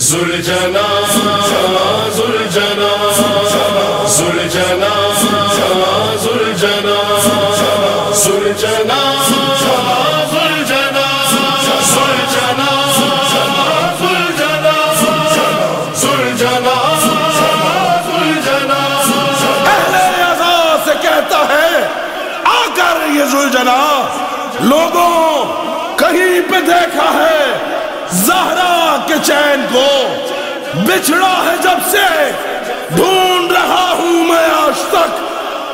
زلجنا زلجنا زلجنا زلجنا زلجنا زلجنا لوگوں کہیں پہ دیکھا ہے زہرا کے چین کو بچھڑا ہے جب سے ڈھونڈ رہا ہوں میں آج تک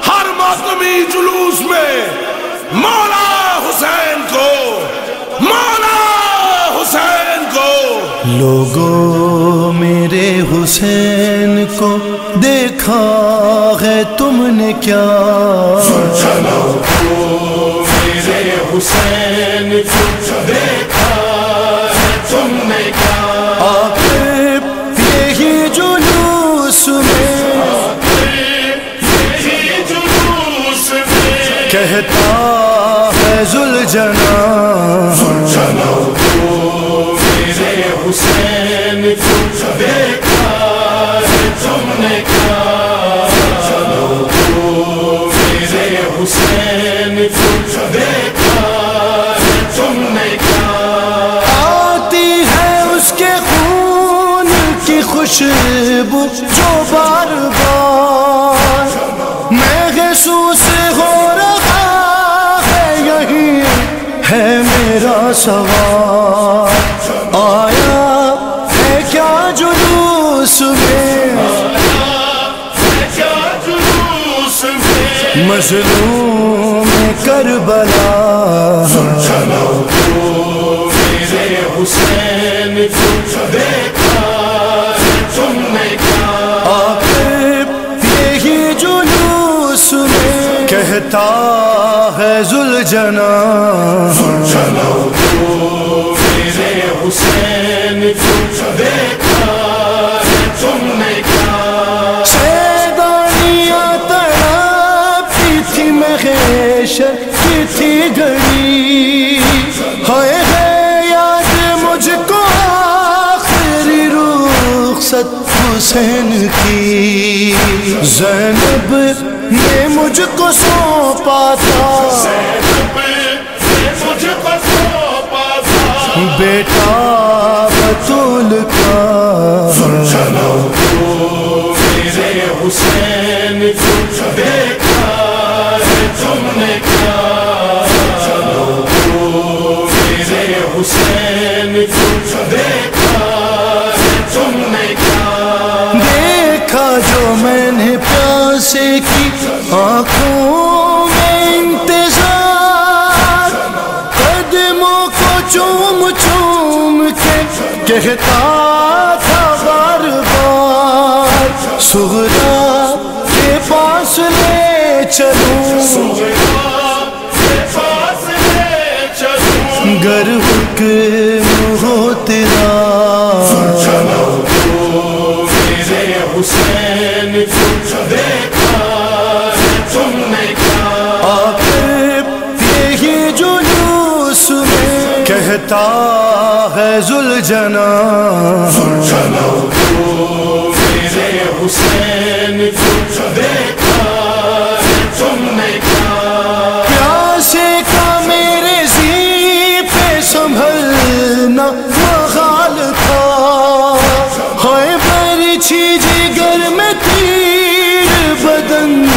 ہر ماتمی جلوس میں مولا حسین کو مولا حسین کو۔ لوگوں میرے حسین کو دیکھا ہے تم نے کیا؟ میرے حسین کو کہتا ہے زلجنا۔ میرے حسین کو دیکھا ہے تم نے کیا۔ میرے حسین کو دیکھا ہے تم نے کیا۔ آتی ہے اس کے خون کی خوشبو جو بار سوار، آیا ہے کیا جلوس میں؟ مظلوم کربلا۔ میرے حسین آپ یہی جلوس میں کہتا ہے زلجنا تھی گھڑی ہائے ہے یاد مجھ کو آخری رخصت حسین کی۔ زینب نے مجھ کو سونپا تھا۔ بیٹا، بطول کا۔ میرے حسین۔ پیاسے کی آنکھوں میں انتظار، قدموں کو چوم چوم کے کہتا تھا بار بار سہرا کے پاس لے چلوں۔ گر حکم ہو تیرا۔ کہتا ہے زلجنا۔ میرے حسین کو دیکھا ہے تم نے کیا۔ پیاسے کا میرے زی پہ سنبھلنا محال تھا۔ جگر میں تیر بدن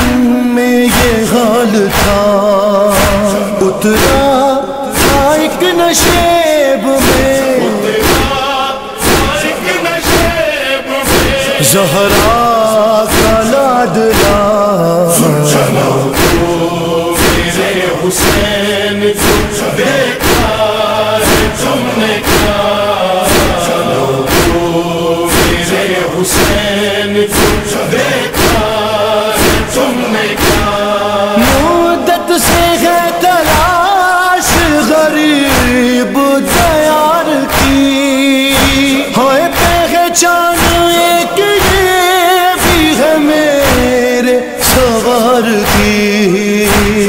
میں یہ حال تھا۔ اترا نشیب میں۔ زہرا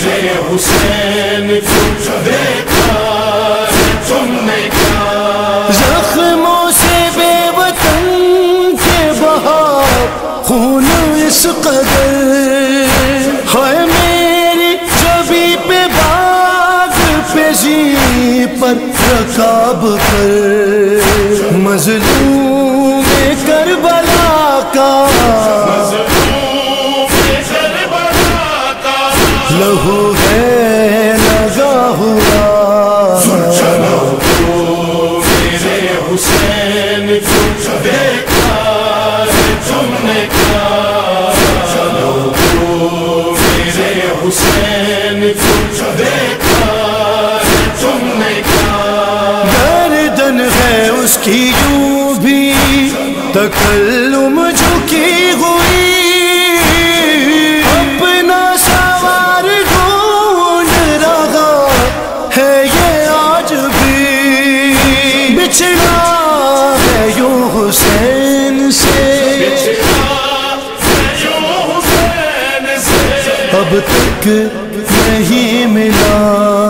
میرے حسین کچھ دیکھا تم نے کیا زخموں سے بے وطن کے بہا خون اس قدر۔ ہے میری چبی پہ باغ پہ جی پر رکاب پر مظلوم کربلا کا لہو ہے لگا ہوا چلو تو میرے حسین دیکھا تم نے چلو تو میرے حسین دیکھا تم نے گردن ہے اس کی یوں بھی تکلم ایک نہیں ملا۔